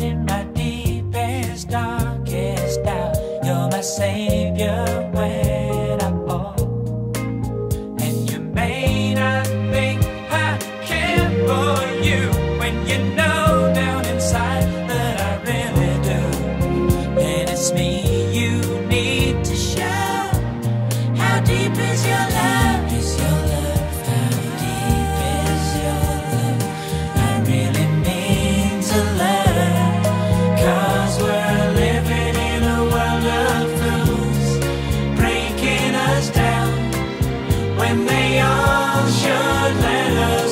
in my deepest, darkest doubt. You're my savior. and they all should let us.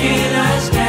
can I stand?